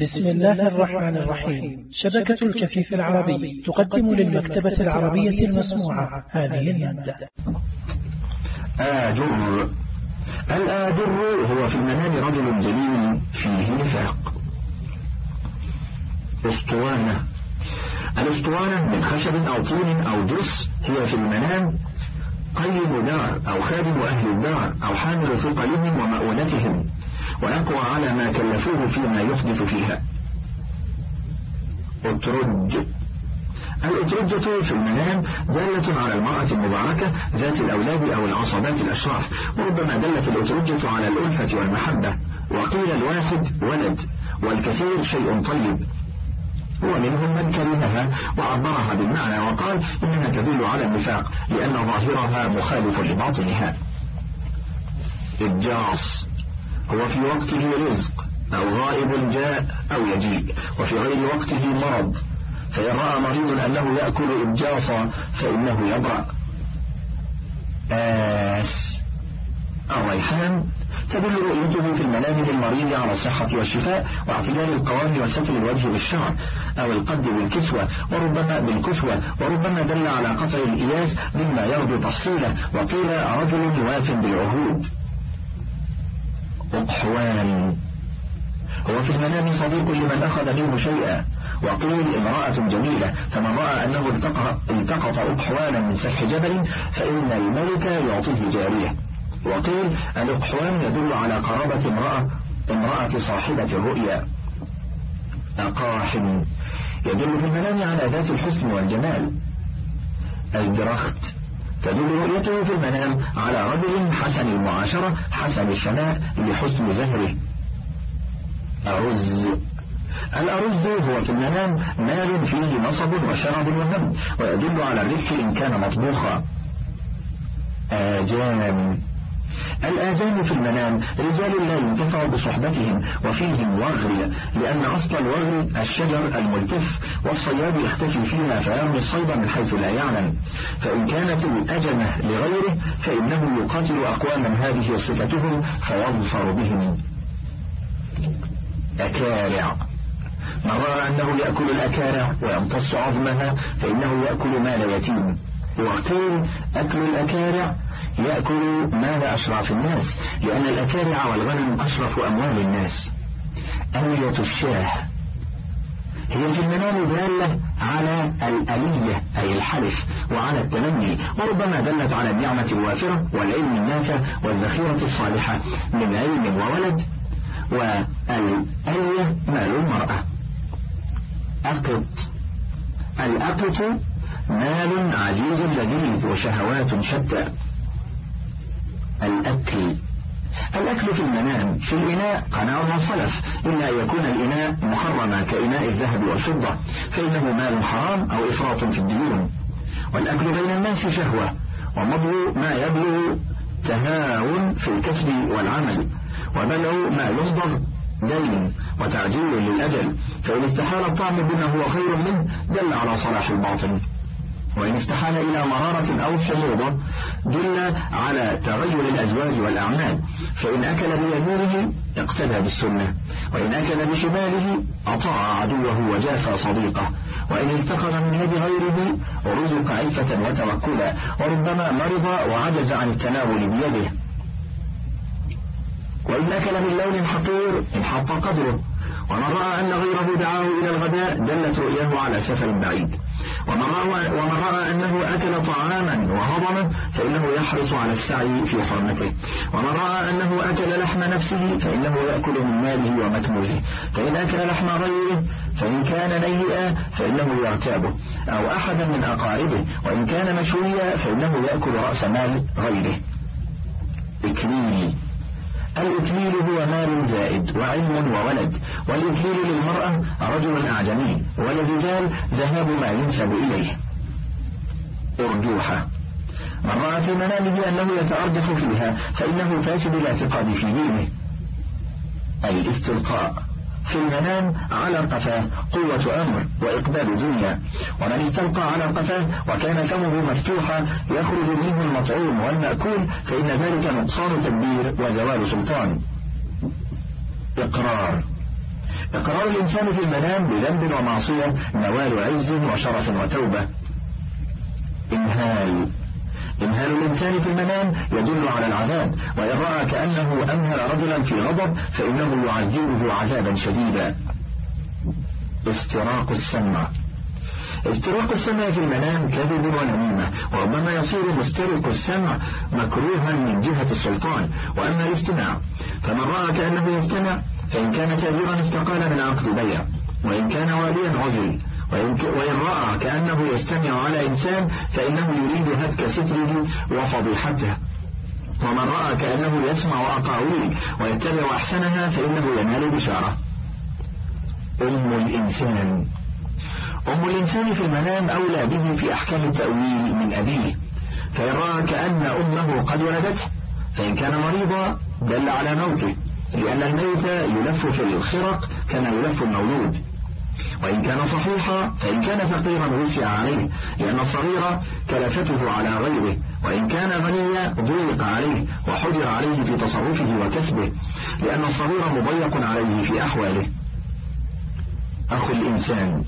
بسم الله الرحمن الرحيم. شبكة الكفيف العربي تقدم للمكتبة العربية المسموعة. هذه المادة. آجر. الآجر هو في المنام رجل جليل فيه نفاق. أسطوانة. الأسطوانة من خشب أو طين أو جس هي في المنام قيم دار أو خادم أهل الدار أو حامل ثقلهم ومؤونتهم ويقوى على ما كلفوه فيما يحدث فيها. أترج. الأترجة في المنام دالة على المرأة المباركة ذات الأولاد أو العصبات الأشراف وربما دلت الأترجة على الألفة والمحبة. وقيل الواحد ولد والكثير شيء طيب. ومنهم من كرهها وعبرها بالمعنى وقال إنها تدل على النفاق لأن ظاهرها مخالف لباطنها. الجاص. هو في وقته رزق أو غائب جاء أو يجيء. وفي غير وقته مرض. فإن رأى مريض أنه يأكل إبجاصا فإنه يبرأ. آس. الريحان تدل رؤيته في المنام للمريض على الصحة والشفاء واعتدال القوام وستر الوجه بالشعر أو القد بالكسوة وربما بالكسوة وربما دل على قطع الإياس مما يرضي تحصيله وقيل رجل واف بالعهود. أقحوان هو في المنام صديق لمن أخذ منه شيئا وقيل امرأة جميلة فمن رأى أنه التقط أقحوانا من سفح جبل فإن الملك يعطيه جارية. وقيل الأقحوان يدل على قرابة امرأة امرأة صاحبة الرؤيا أقاحم. يدل في المنام على ذات الحسن والجمال. الدرخت. تدل رؤيته في المنام على رجل حسن المعاشرة حسن الشماء لحسن زهره. أرز. الأرز هو في المنام مال فيه نصب وشرب وهم ويدل على الربح إن كان مطبوخا. آجام الآذان في المنام رجال لا ينتفع بصحبتهم وفيهم وغل لأن أصل الوغل الشجر الملتف والصياد يختفي فيها فيرمي الصيد من حيث لا يعلم. فإن كانت الأجمة لغيره فإنه يقاتل أقواما هذه صفتهم فيظفر بهم. أكارع. من رأى أنه يأكل الأكارع ويمتص عظمها فإنه يأكل مال يتيم. وقيل أكل الأكارع يأكل مال أشراف الناس لأن الأكارع والغنم أشرف أموال الناس. ألية الشاه. هي في المنام دالة على الألية أي الحلف وعلى التمني وربما دلت على النعمة الوافرة والعلم النافع والذخيرة الصالحة من علم وولد والألية مال المرأة. أقط. الأقط مال عزيز لذيذ وشهوات شتى. الأكل. الأكل في المنام في الإناء قناع وصلف إلا أن يكون الإناء محرما كإناء الذهب والفضة فإنه مال حرام أو إفراط في الديون. والأكل بين الناس شهوة ومضغ ما يبلغ تهاون في الكسب والعمل. وبلغ ما يمضغ دين وتعجيل للأجل. فإن استحال الطعم بما هو خير منه دل على صلاح الباطن. وإن استحال إلى مرارة أو حموضة دل على تغير الأزواج والأعمال فإن أكل بيمينه اقتدى بالسنة وإن أكل بشماله أطاع عدوه وجافى صديقه وإن اتخذ من يد غيره رزق عفة وتوكلا وربما مرض وعجز عن التناول بيده. وإن أكل من لون حقير انحط قدره ومن رأى أن غيره دعاه إلى الغداء دلت رؤياه على سفر بعيد. ومن رأى, أنه أكل طعاما وهضمه فإنه يحرص على السعي في حرمته. ومن رأى أنه أكل لحم نفسه فإنه يأكل من ماله ومكنوزه فإن أكل لحم غيره فإن كان نيئا فإنه يغتابه أو أحدا من أقاربه. وإن كان مشويا فإنه يأكل رأس مال غيره. إكليل الإكليل هو مال زائد وعلم وولد والإكليل للمرأة رجل أعجمي وللرجال ذهاب ما ينسب إليه. أرجوحة. من رأى في منامه أنه يتأرجح فيها فإنه فاسد الاعتقاد في دينه. الاستلقاء في المنام على قفاه قوة أمر وإقبال دنيا. ومن استلقى على قفاه وكان فمه مفتوحا يخرج منه المطعوم والمأكول فإن ذلك نقصان تدبير وزوال سلطان. إقرار. إقرار الإنسان في المنام بذنب ومعصية نوال عز وشرف وتوبة. إمهال إمهال الإنسان في المنام يدل على العذاب وإن رأى كأنه أمهل رجلا في غضب فإنه يعذبه عذابا شديدا. استراق السمع. استراق السمع في المنام كذب ونميمة وربما يصير مسترق السمع مكروها من جهة السلطان. وأما الاستماع فمن رأى كأنه يستمع فإن كان تاجرا استقال من عقد بيع وإن كان واليا عزل. وإن رأى كأنه يستمع على إنسان فإنه يريد هتك ستره وفضيحته. ومن رأى كأنه يسمع أقاويل ويتبع أحسنها فإنه ينال بشارة. أم الإنسان. أم الإنسان في المنام أولى به في أحكام التأويل من أبيه. فإن رأى كأن أمه قد ولدته فإن كان مريضا دل على موته لأن الميت يلف في الخرق كما يلف المولود. وإن كان صحيحا فإن كان فقيرا وسع عليه لأن الصغير كلفته على غيره وإن كان غنيا ضيق عليه وحجر عليه في تصرفه وكسبه لأن الصغير مضيق عليه في أحواله. أخو الإنسان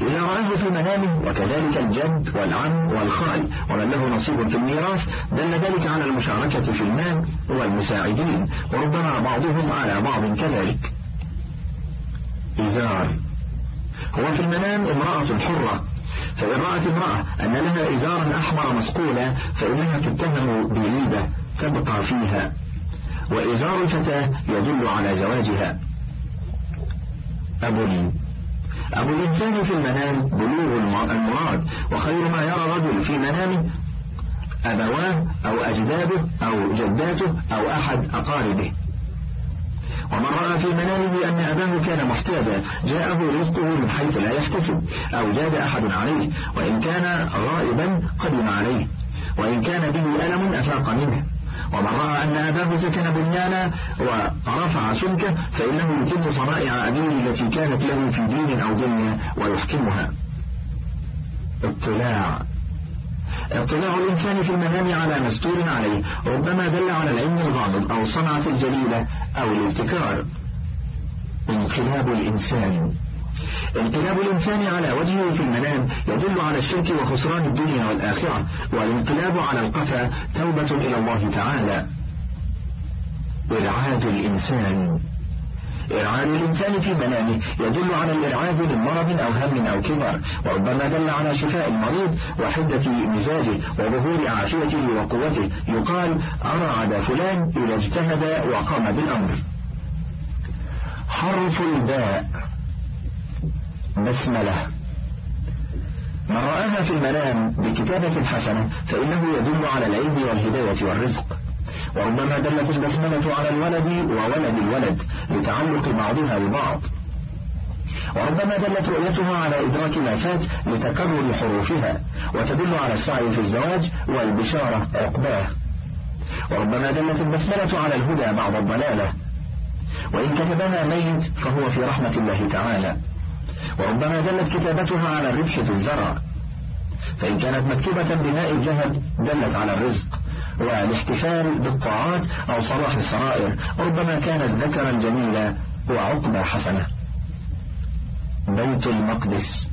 إذا رآه في منامه وكذلك الجد والعم والخال ومن له نصيب في الميراث دل ذلك على المشاركة في المال والمساعدين وربما بعضهم على بعض كذلك. إزار هو في المنام امرأة حرة. فإن رأت امرأة أن لها إزارا أحمر مسقولا فإنها تتهم بريبة تبقى فيها. وإزار الفتاة يدل على زواجها. أبو أبو الإنسان في المنام بلوغ المراد. وخير ما يرى الرجل في منامه أبواه أو أجداده أو جداته أو أحد أقاربه. ومن رأى في منامه أن أباه كان محتاجا جاءه رزقه من حيث لا يحتسب أو جاد أحد عليه وإن كان غائبا قدم عليه. وإن كان به ألم أفاق منه. ومن رأى أن أباه سكن بنيانا ورفع سلكه فإنه يتم صنائع أبيه التي كانت له في دين أو دنيا ويحكمها. اطلاع. اطلاع الإنسان في المنام على مستور عليه ربما دل على العلم الغامض أو صنعة الجليلة أو الابتكار. انقلاب الإنسان. انقلاب الإنسان على وجهه في المنام يدل على الشرك وخسران الدنيا والآخرة والانقلاب على القفا توبة إلى الله تعالى. إرعاد الإنسان. إرعاد الإنسان في منامه يدل على الإرعاد من مرض أو هم أو كبر وربما دل على شفاء المريض وحدة مزاجه وظهور عافيته وقوته. يقال أرعد فلان إذا اجتهد وقام بالأمر. حرف الباء بسملة. من رآها في المنام بكتابة حسنة فإنه يدل على العلم والهداية والرزق. وربما دلت البسملة على الولد وولد الولد لتعلق بعضها ببعض. وربما دلت رؤيتها على إدراك ما فات لتكرر حروفها وتدل على السعي في الزواج والبشارة عقباه. وربما دلت البسملة على الهدى بعد الضلالة. وإن كتبها ميت فهو في رحمة الله تعالى. وربما دلت كتابتها على الربح في الزرع. فإن كانت مكتوبة بماء الجهد دلت على الرزق. والاحتفال بالطاعات أو صلاح السرائر ربما كانت ذكرا جميلا وعقبة حسنة بيت المقدس.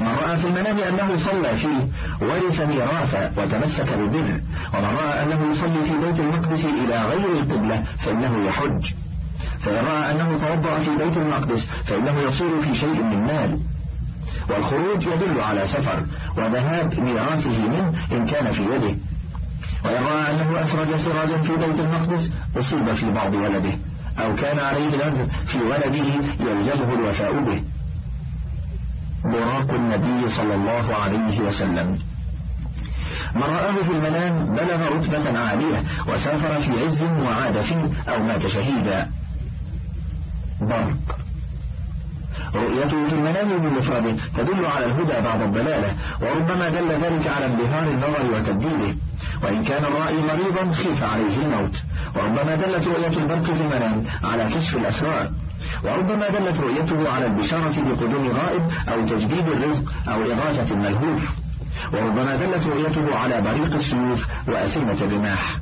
من رأى في المنام أنه صلى فيه ورث ميراثا وتمسك بالبر ومن رأى أنه يصلي في بيت المقدس إلى غير القبلة فإنه يحج. فإن رأى أنه توضأ في بيت المقدس فإنه يصير في شيء من مال. والخروج يدل على سفر وذهاب ميراثه منه إن كان في يده. وإن رأى أنه أسرج سراجا في بيت المقدس أصيب في بعض ولده أو كان عليه الأذر في ولده يلزمه الوفاء به. براق النبي صلى الله عليه وسلم. من رآه في المنام بلغ رتبة عالية وسافر في عز وعاد فيه أو مات شهيدا. برق. رؤيته في المنام بمفرده تدل على الهدى بعد الضلالة وربما دل ذلك على انبهار النظر وتبديله. وإن كان الرأي مريضا خيف عليه الموت. وربما دلت رؤية البرق في المنام على كشف الأسرار. وربما دلت رؤيته على البشارة بقدوم غائب أو تجديد الرزق أو إغاثة الملهوف. وربما دلت رؤيته على بريق السيوف وأسمة الرماح.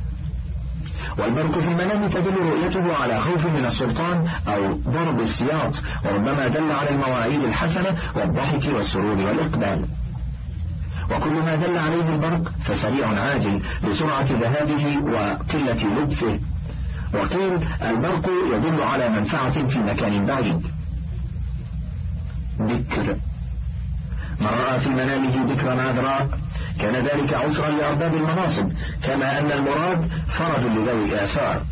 والبرق في المنام تدل رؤيته على خوف من السلطان أو ضرب السياط. وربما دل على المواعيد الحسنة والضحك والسرور والإقبال. وكل ما دل عليه البرق فسريع عاجل لسرعة ذهابه وقلة لبثه وقيل البرق يدل على منفعة في مكان بعيد. بكر. من رأى في منامه بكرا عذراء كان ذلك عسرا لأرباب المناصب كما أن المراد فرج لذوي الآثار.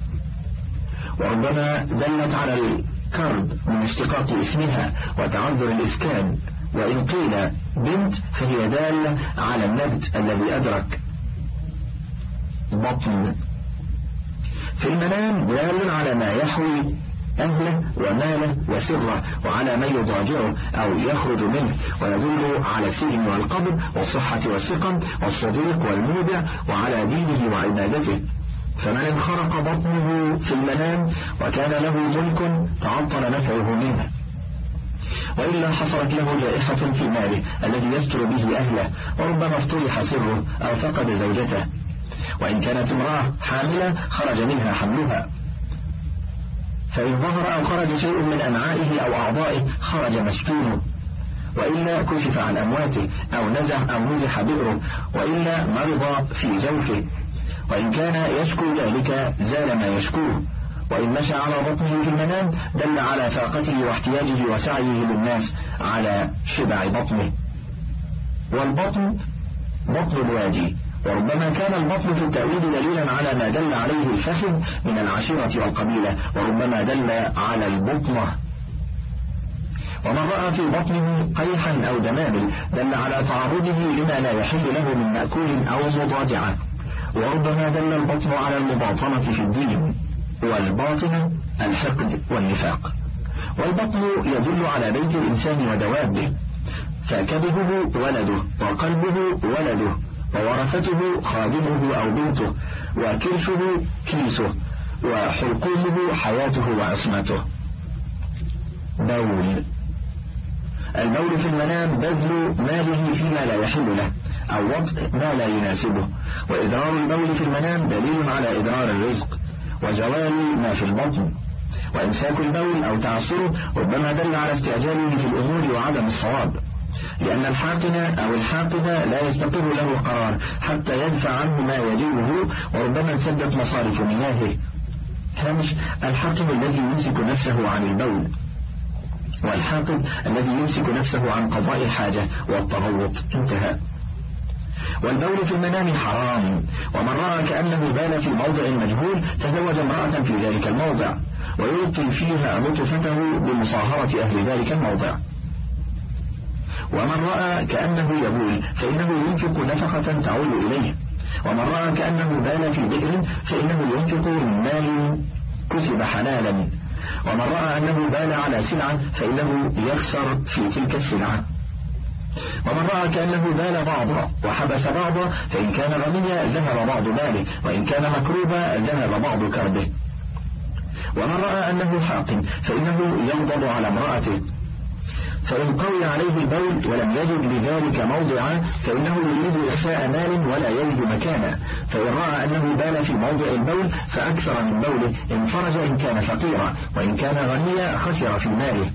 وربما دلت على الكرب من اشتقاق اسمها وتعذر الإسكان. وإن قيل بنت فهي دالة على النبت الذي أدرك بطن. في المنام دال على ما يحوي أهله وماله وسره وعلى من يضاجعه أو يخرج منه ويدل على السجن والقبر والصحة والسقم والصديق والمودع وعلى دينه وعبادته. فمن انخرق بطنه في المنام وكان له ملك تعطل نفعه منه. وإلا حصلت له جائحة في ماله الذي يستر به أهله وربما افترح سره أو فقد زوجته. وإن كانت امرأة حاملة خرج منها حملها. فإن ظهر أو خرج شيء من أمعائه أو أعضائه خرج مسجونه وإلا كشف عن أمواته أو نزح أو نزح بئره. وإلا مرض في جوفه. وإن كان يشكو ذلك زال ما يشكوه. وإن مشى على بطنه في المنام دل على فاقته واحتياجه وسعيه للناس على شبع بطنه. والبطن بطن الوادي. وربما كان البطن في التأويل دليلا على ما دل عليه الفخذ من العشيرة والقبيلة وربما دل على البطنة. ومن رأى في بطنه قيحا أو دمامل دل على تعرضه لما لا يحل له من مأكول أو مضاجعة. وربما دل البطن على المباطنة في الدين. والباطن الحقد والنفاق. والبطن يدل على بيت الإنسان ودوابه فكبده ولده وقلبه ولده وورثته خادمه أو بنته وكرشه كيسه وحلقومه حياته وعصمته. بول. البول في المنام بذل ماله فيما لا يحل له أو وضع ما لا يناسبه وإدرار البول في المنام دليل على إدرار الرزق. وزوال ما في البطن. وإمساك البول أو تعصره ربما دل على استعجاله في الأمور وعدم الصواب. لأن الحاقن أو الحاقد لا يستقر له قرار حتى يدفع عنه ما يجيبه وربما انسدت مصارف مياهه هامش الحاقن الذي يمسك نفسه عن البول. والحاقد الذي يمسك نفسه عن قضاء الحاجة والتغوط انتهى. والبول في المنام حرام. ومن رأى كأنه بال في موضع مجهول تزوج امرأة في ذلك الموضع. ويلقي فيها لطفته بمصاهرة أهل ذلك الموضع. ومن رأى كأنه يبول فإنه ينفق نفقة تعود إليه. ومن رأى كأنه بال في بئر فإنه ينفق من مال كسب حلالا. ومن رأى أنه بال على سلعة فإنه يخسر في تلك السلعة. ومن رأى كأنه بال بعضا وحبس بعضا فإن كان غنيا ذهب بعض ماله وإن كان مكروبا ذهب بعض كربه. ومن رأى أنه حاق فإنه يغضب على امرأته. فإن قوي عليه البول ولم يجد لذلك موضعا فإنه يريد إخفاء مال ولا يجد مكانا. فإن رأى أنه بال في موضع البول فأكثر من بوله انفرج إن كان فقيرا وإن كان غنيا خسر في ماله.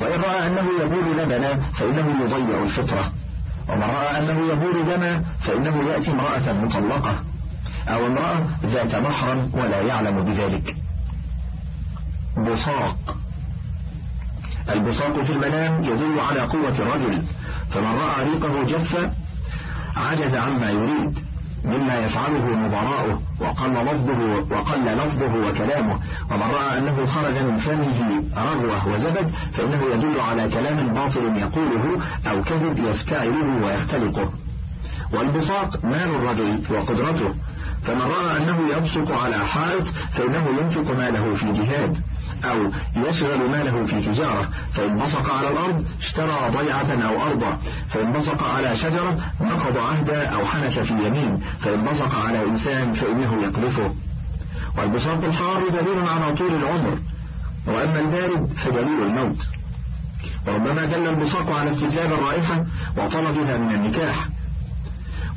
وإن رأى أنه يبول لبنا فإنه يضيع الفطرة. ومن رأى أنه يبول دما فإنه يأتي امرأة مطلقة. أو امرأة ذات محرم ولا يعلم بذلك. بصاق. البصاق في المنام يدل على قوة الرجل. فمن رأى ريقه جف عجز عما يريد. مما يفعله مضراؤه وقل لفظه وقل لفظه وكلامه. ومن رأى أنه خرج من فمه رغوة وزبد فإنه يدل على كلام باطل يقوله أو كذب يفتعله ويختلقه. والبصاق مال الرجل وقدرته. فمن رأى أنه يبصق على حائط فإنه ينفق ماله في جهاد. أو يشغل ماله في تجارة فإن بصق على الأرض اشترى ضيعة أو أرضا. فإن بصق على شجرة نقض عهدا أو حنث في يمين. فإن بصق على إنسان فإنه يقذفه. والبساط الحار دليل على طول العمر. وأما البارد فدليل الموت. وربما دل البساط على استجلاب الرائحة وطلبها من النكاح.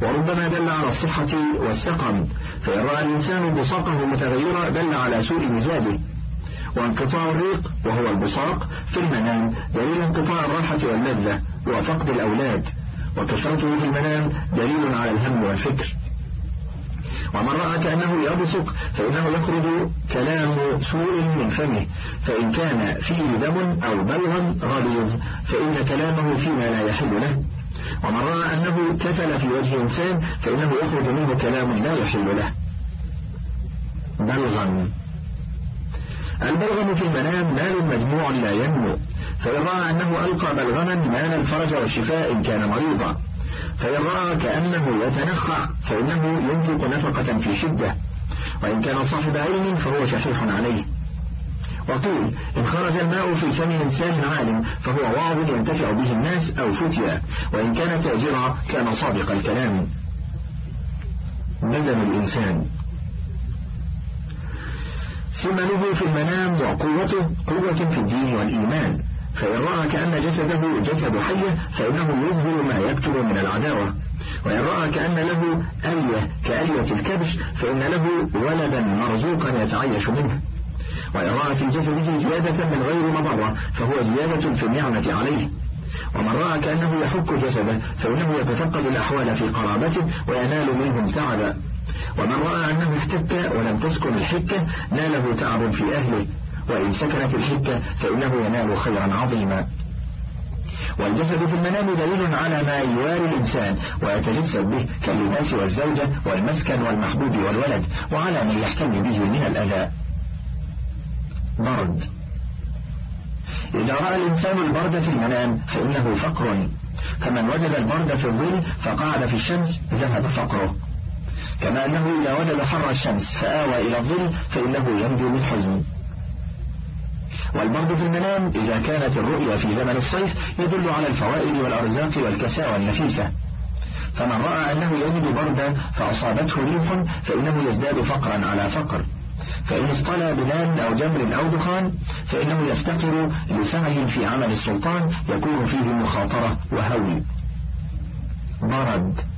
وربما دل على الصحة والسقم. فإن رأى الإنسان بصاقه متغيرة دل على سوء مزاجه. وانقطاع الريق وهو البصاق في المنام دليل انقطاع الراحة واللذة وفقد الأولاد. وكثرته في المنام دليل على الهم والفكر. ومن رأى كأنه يبصق فإنه يخرج كلام سوء من فمه. فإن كان فيه دم أو بلغا غليظ فإن كلامه فيما لا يحل له. ومن رأى أنه كفل في وجه إنسان فإنه يخرج منه كلام لا يحل له. بلغا البلغم في المنام مال مجموع لا ينمو. فإن رأى أنه ألقى بلغما مال الفرج والشفاء إن كان مريضا. فإن رأى كأنه يتنخع فإنه ينفق نفقة في شدة. وإن كان صاحب علم فهو شحيح عليه. وقيل إن خرج الماء في فم إنسان عالم فهو واعظ ينتفع به الناس أو فتيا. وإن كان تاجرا كان صادق الكلام. بدن الإنسان. سمنه في المنام وقوته قوة في الدين والإيمان. فإن رأى كأن جسده جسد حية فإنه يظهر ما يكتب من العداوة. وإن رأى كأن له ألية كألية الكبش فإن له ولدا مرزوقا يتعيش منه. وإن رأى في جسده زيادة من غير مضرة فهو زيادة في النعمة عليه. ومن رأى كأنه يحك جسده فإنه يتفقد الأحوال في قرابته وينال منهم تعبا. ومن رأى أنه احتك ولم تسكن الحكة ناله تعب في أهله. وإن سكنت الحكة فإنه ينال خيرا عظيما. والجسد في المنام دليل على ما يواري الإنسان ويتجسد به كاللباس والزوجة والمسكن والمحبوب والولد وعلى من يحتم به من الأذى. برد. إذا رأى الإنسان البرد في المنام فإنه فقر. فمن وجد البرد في الظل فقعد في الشمس ذهب فقره. كما أنه إذا وجد حر الشمس فآوى إلى الظل فإنه ينجو من حزن. والبرد في المنام إذا كانت الرؤيا في زمن الصيف يدل على الفوائد والأرزاق والكساوى النفيسة فمن رأى أنه يجد بردا فأصابته ريح فإنه يزداد فقرا على فقر. فإن اصطلى بلال أو جمر أو دخان فإنه يفتقر لسعي في عمل السلطان يكون فيه مخاطرة وهول برد.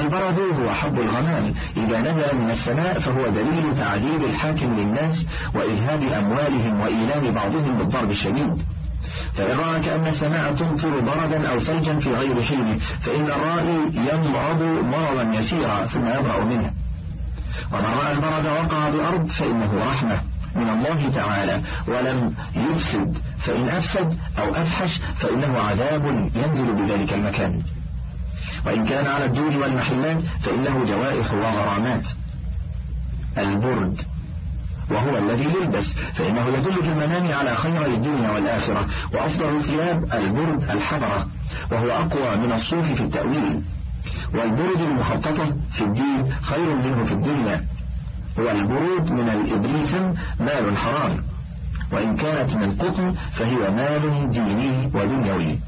البرد هو حب الغمام. إذا نزل من السماء فهو دليل تعذيب الحاكم للناس وإذهاب أموالهم وإيلام بعضهم بالضرب الشديد. فإن رأى كأن السماء تمطر بردا أو ثلجا في غير حين فإن الرائي يمرض مرضا يسيرا ثم يبرأ منه. ومن رأى البرد وقع بأرض فإنه رحمة من الله تعالى. ولم يفسد فإن أفسد أو أفحش فإنه عذاب ينزل بذلك المكان. وإن كان على الدور والمحلات فإنه جوائح وغرامات. البرد وهو الذي يلبس فإنه يدل في المنام على خير الدنيا والآخرة وأفضل الثياب البرد الحضرة وهو أقوى من الصوف في التأويل. والبرد المخططة في الدين خير منه في الدنيا والبرود من الإبريسم مال حرام. وإن كانت من قطن فهي مال ديني ودنيوي.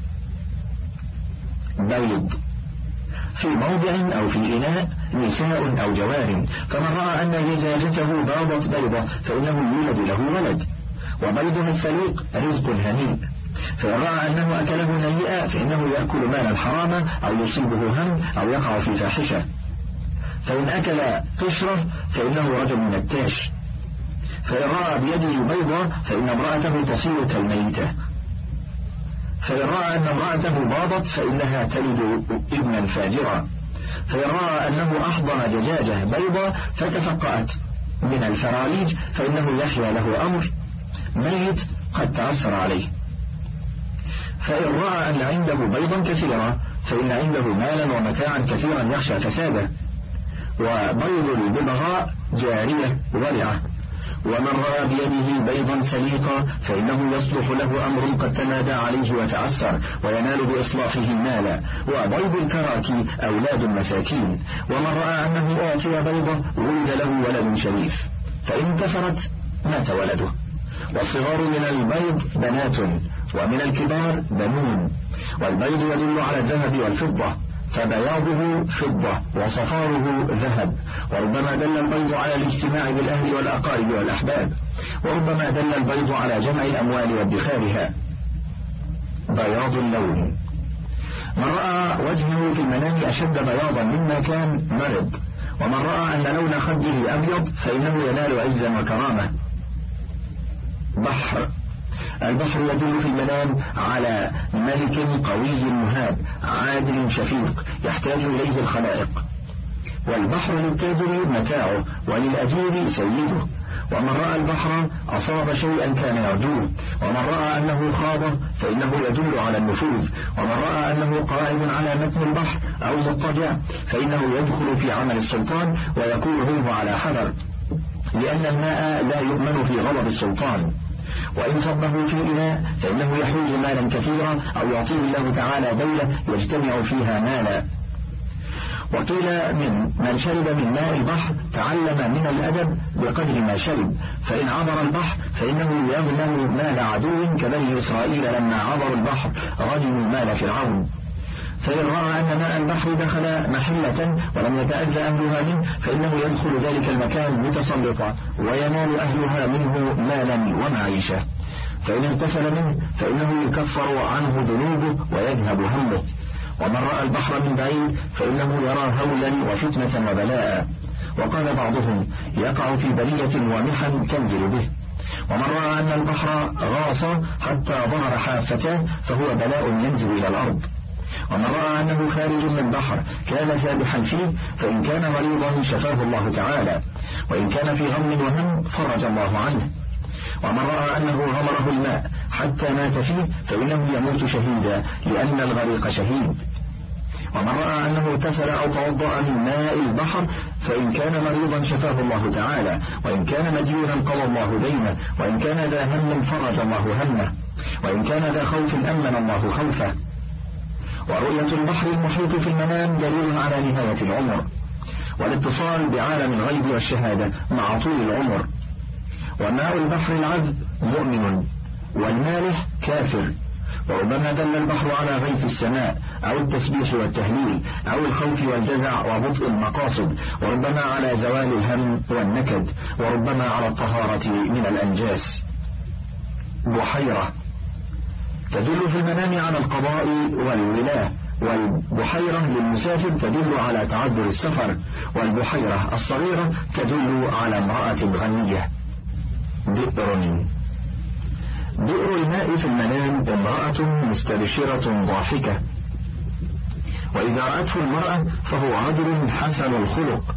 بيض. في موضع أو في إناء نساء أو جوار. فمن رأى أن زجاجته باضت بيضة فإنه يولد له ولد. وبيضه السليق رزق هنيء فإن رأى أنه أكله نيئا فإنه يأكل مالا حراما أو يصيبه هم أو يقع في فاحشة. فإن أكل قشرة فإنه رجل التاش فإن رأى بيده بيضة فإن امرأته تصير كالميتة. فإن رأى أن امرأته باضت فإنها تلد ابنا فاجرا فإن رأى أنه أحضن دجاجة بيضة فتفقأت من الفراليج فإنه يحيا له أمر. ميت قد تأثر عليه. فإن رأى أن عنده بيضا كثيرا فإن عنده مالا ومتاعا كثيرا يخشى فساده. وبيض الببغاء جارية ورعة. ومن رأى بيده بيضا سليقا فإنه يصلح له أمر قد تمادى عليه وتعسر وينال بإصلاحه مالا وبيض الكراكي أولاد المساكين. ومن رأى أنه أعطي بيضة ولد له ولد شريف فإن كسرت مات ولده. والصغار من البيض بنات ومن الكبار بنون. والبيض يدل على الذهب والفضة. فبياضه فضة وصفاره ذهب. وربما دل البيض على الاجتماع بالأهل والأقارب والأحباب. وربما دل البيض على جمع الأموال وادخارها. بياض اللون. من رأى وجهه في المنام أشد بياضا مما كان مرض. ومن رأى أن لون خده أبيض فإنه ينال عزا وكرامة. بحر. البحر يدل في المنام على ملك قوي مهاب عادل شفيق يحتاج إليه الخلائق. والبحر للتاجر متاعه وللأجير سيده. ومن رأى البحر أصاب شيئا كان يرجوه ومن رأى أنه خاض فإنه يدل على النفوذ. ومن رأى أنه قائم على متن البحر أو مضطجع فإنه يدخل في عمل السلطان ويكون منه على حذر. لأن الماء لا يؤمن في غضب السلطان. وإن صبه في إناء فإنه يحوز مالا كثيرا أو يعطيه الله تعالى دولة يجتمع فيها مالا. وقيل من من شرب من ماء البحر تعلم من الأدب بقدر ما شرب فإن عبر البحر فإنه يغنم مال عدو كبني إسرائيل لما عبروا البحر غنموا مال فرعون. فإن رأى أن ماء البحر دخل محلة ولم يتأذى أهلها منه فإنه يدخل ذلك المكان متسلطا وينال أهلها منه مالا ومعيشة. فإن اغتسل منه فإنه يكفر عنه ذنوبه ويذهب همه. ومن رأى البحر من بعيد فإنه يرى هولا وفتنة وبلاء. وقال بعضهم يقع في بلية وامحا تنزل به. ومن رأى أن البحر غاص حتى ظهر حافتاه فهو بلاء ينزل إلى الأرض. ومن رأى أنه خارج من البحر كان سابحا فيه فإن كان مريضا شفاه الله تعالى. وإن كان في غم وهم فرج الله عنه. ومن رأى أنه غمره الماء حتى مات فيه فإنه يموت شهيدا لأن الغريق شهيد. ومن رأى أنه اغتسل أو توضأ من ماء البحر فإن كان مريضا شفاه الله تعالى. وإن كان مديونا قضى الله دينه. وإن كان ذا هم فرج الله همه. وإن كان ذا خوف أمن الله خوفه. ورؤية البحر المحيط في المنام دليل على نهاية العمر. والاتصال بعالم الغيب والشهادة مع طول العمر. وماء البحر العذب مؤمن والمالح كافر. وربما دل البحر على غيث السماء أو التسبيح والتهليل أو الخوف والجزع وبطء المقاصد. وربما على زوال الهم والنكد. وربما على الطهارة من الأنجاس. بحيرة. تدل في المنام على القضاء والولاة والبحيرة للمسافر تدل على تعذر السفر والبحيرة الصغيرة تدل على امرأة غنية. بئر. بئر الماء في المنام امرأة مستبشرة ضاحكة. وإذا رأته المرأة فهو رجل حسن الخلق.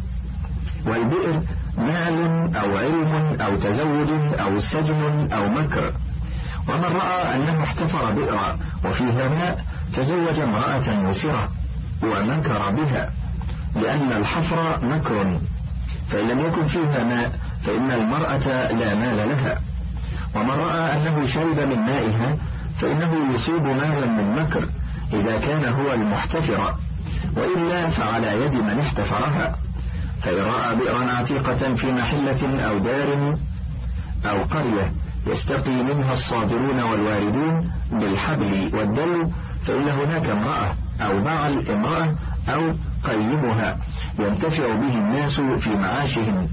والبئر مال أو علم أو تزود أو سجن أو مكر. ومن رأى أنه احتفر بئرا وفيها ماء تزوج امرأة مسرة ومكر بها لأن الحفر مكر. فإن لم يكن فيها ماء فإن المرأة لا مال لها. ومن رأى أنه شرب من مائها فإنه يصيب مالا من مكر إذا كان هو المحتفر. وإلا فعلى يد من احتفرها. فإن رأى بئرا عتيقة في محلة أو دار أو قرية يستقي منها الصادرون والواردون بالحبل والدلو فإن هناك امرأة أو بعل امرأة أو قيمها ينتفع به الناس في معاشهم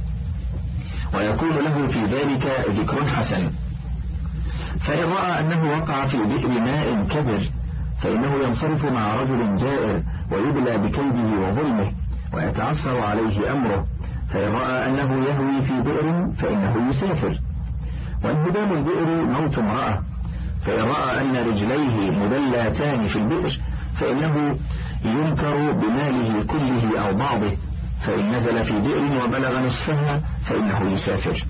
ويكون له في ذلك ذكر حسن. فإن رأى أنه وقع في بئر ماء كبر فإنه ينصرف مع رجل جائر ويبلى بكيده وظلمه ويتعثر عليه أمره. فإن رأى أنه يهوي في بئر فإنه يسافر. وانهدام البئر موت امرأة. فإن رأى أن رجليه مدلاتان في البئر فإنه ينكر بماله كله أو بعضه. فإن نزل في بئر وبلغ نصفها فإنه يسافر.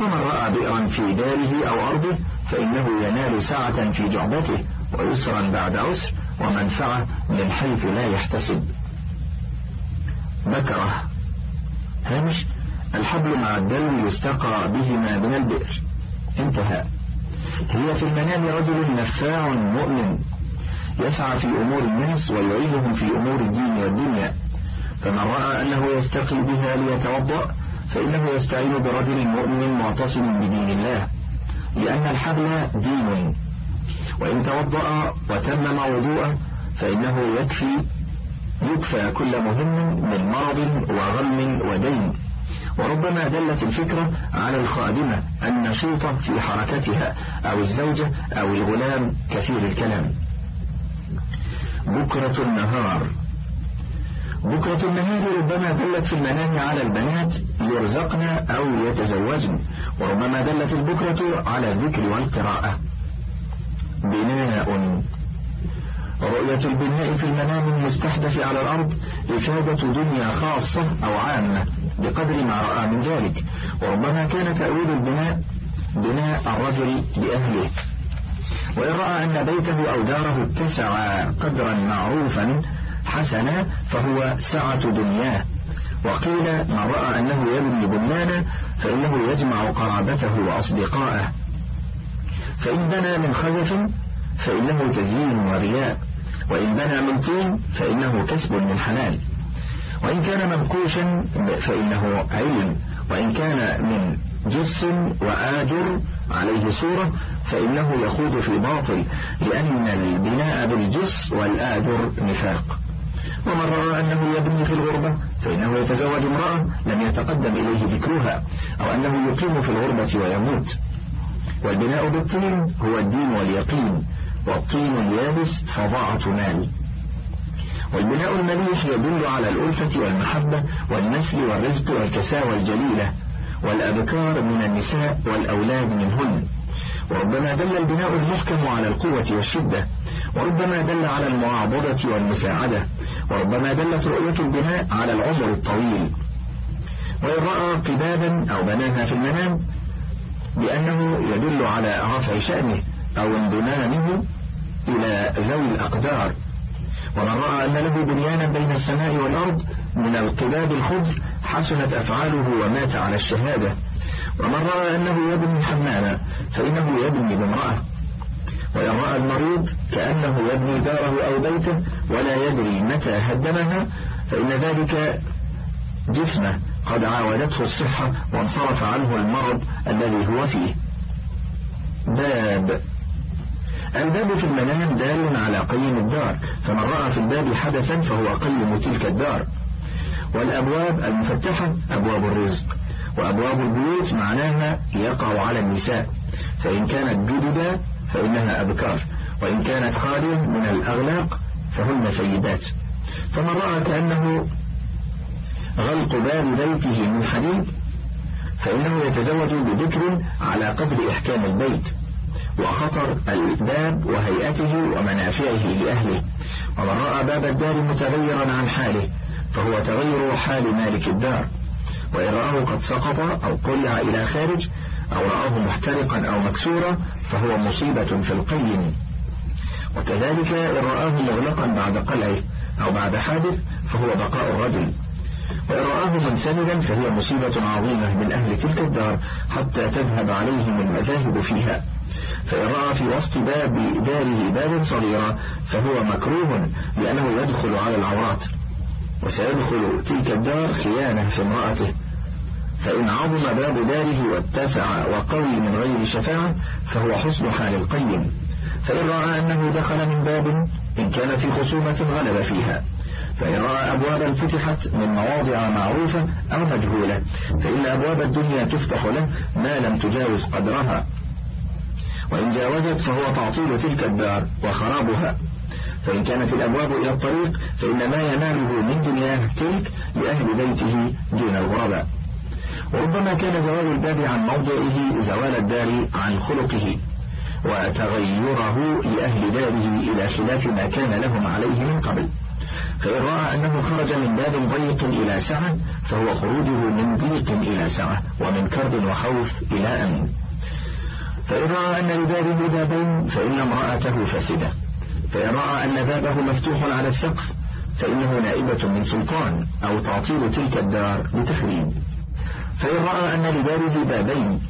ومن رأى بئرا في داره أو أرضه فإنه ينال سعة في جعبته ويسرا بعد عسر ومنفعة من حيث لا يحتسب. بكرة. هامش. الحبل مع الدلو يستقى بهما من البئر. انتهى. هي في المنام رجل نفاع مؤمن. يسعى في أمور الناس ويعينهم في أمور الدين والدنيا. فمن رأى أنه يستقي بها ليتوضأ فإنه يستعين برجل مؤمن معتصم بدين الله. لأن الحبل دين. وإن توضأ وتمم وضوءه فإنه يكفي يكفى كل مهم من مرض وغم ودين. وربما دلت الفكرة على الخادمة النشيطة في حركتها أو الزوجة أو الغلام كثير الكلام. بكرة النهار. بكرة النهار ربما دلت في المنام على البنات يرزقن أو يتزوجن وربما دلت البكرة على الذكر والقراءة. بناء رؤية البناء في المنام المستحدث على الأرض إفادة دنيا خاصة أو عامة بقدر ما رأى من ذلك. وربما كان تأويل البناء بناء الرجل لأهله وإن رأى أن بيته أو داره اتسع قدرا معروفا حسنا فهو سعة دنياه. وقيل من رأى أنه يبني بنيانا فإنه يجمع قرابته وأصدقائه. فإن بنى من خزف فإنه تزيين ورياء وإن بنى من طين فإنه كسب من حلال. وإن كان منقوشا فإنه علم وإن كان من جس وآجر عليه صورة فإنه يخوض في باطل لأن البناء بالجس والآجر نفاق. ومن رأى أنه يبني في الغربة فإنه يتزوج امرأة لم يتقدم إليه ذكرها أو أنه يقيم في الغربة ويموت. والبناء بالطين هو الدين واليقين. والطين اليابس فظاعة مال. والبناء المليح يدل على الألفة والمحبة والنسل والرزق والكساوة الجليلة والأبكار من النساء والأولاد منهن. وربما دل البناء المحكم على القوة والشدة. وربما دل على المعاضدة والمساعدة. وربما دلت رؤية البناء على العمر الطويل. وإن رأى قبابا أو بناها في المنام بأنه يدل على رفع شأنه. أو انضمامه إلى ذوي الأقدار. ومن رأى أن له بنيانا بين السماء والأرض من القباب الخضر حسنت أفعاله ومات على الشهادة. ومن رأى أنه يبني حماما فإنه يبني بامرأة. وإن رأى المريض كأنه يبني داره أو بيته ولا يدري متى هدمها فإن ذلك جسمه قد عاودته الصحة وانصرف عنه المرض الذي هو فيه. باب الباب في المنام دال على قيم الدار فمن رأى في الباب حدثا فهو قيم تلك الدار. والأبواب المفتحة أبواب الرزق وأبواب البيوت معناها يقع على النساء. فإن كانت جددا فإنها أبكار وإن كانت خالية من الأغلاق فهن سيدات. فمن رأى كأنه غلق باب بيته من حديد فإنه يتزوج بذكر على قدر إحكام البيت. وخطر الباب وهيئته ومنافعه لأهله. ومن رأى باب الدار متغيرا عن حاله فهو تغير حال مالك الدار. وإن رآه قد سقط أو قلع إلى خارج أو رآه محترقا أو مكسورا فهو مصيبة في القيم. وكذلك إن رآه مغلقا بعد قلعه أو بعد حادث فهو بقاء الرجل. وإن رآه منسندا فهي مصيبة عظيمة من أهل تلك الدار حتى تذهب عليهم المذاهب فيها. فإن رأى في وسط باب داره بابا صغيرا فهو مكروه لأنه يدخل على العورات وسيدخل تلك الدار خيانة في امرأته. فإن عظم باب داره واتسع وقوي من غير شفاعة فهو حسن حال القيم. فإن رأى أنه دخل من باب إن كان في خصومة غلب فيها. فإن رأى أبوابا فتحت من مواضع معروفة أو مجهولة. فإن أبواب الدنيا تفتح له ما لم تجاوز قدرها. وإن جاوزت فهو تعطيل تلك الدار وخرابها. فإن كانت الأبواب إلى الطريق فإن ما يناله من دنياه تلك لأهل بيته دون الغرباء وربما كان زوال الباب عن موضعه زوال الدار عن خلقه وتغيره لأهل داره إلى خلاف ما كان لهم عليه من قبل. فإن رأى أنه خرج من باب ضيق إلى سعة فهو خروجه من ضيق إلى سعة ومن كرب وخوف إلى أمن فإن رأى أن لبابه بابين فإن امرأته فاسدة. فإن رأى أن بابه مفتوح على السقف فإنه نائبة من سلطان أو تعطيل تلك الدار لتخريب. فإن رأى أن لبابه بابين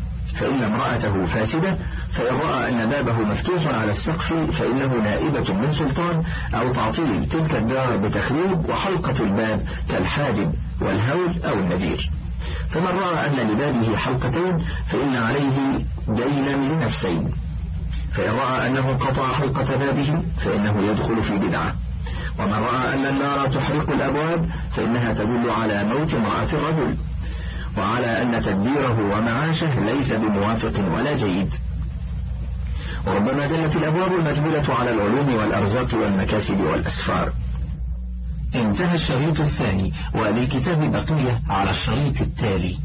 فإن امرأته فاسدة. فإن رأى أن بابه مفتوح على السقف فإنه نائبة من سلطان أو تعطيل تلك الدار بتخريب وحلقة الباب كالحاجب والهول أو النذير. فمن رأى أن لبابه حلقتين فإن عليه دينا لنفسين. فإن رأى أنه قطع حلقة بابه فإنه يدخل في بدعة. ومن رأى أن النار تحرق الأبواب فإنها تدل على موت امرأة الرجل. وعلى أن تدبيره ومعاشه ليس بموافق ولا جيد. وربما دلت الأبواب المجبولة على العلوم والأرزاق والمكاسب والأسفار. انتهى الشريط الثاني وللكتاب بقية على الشريط التالي.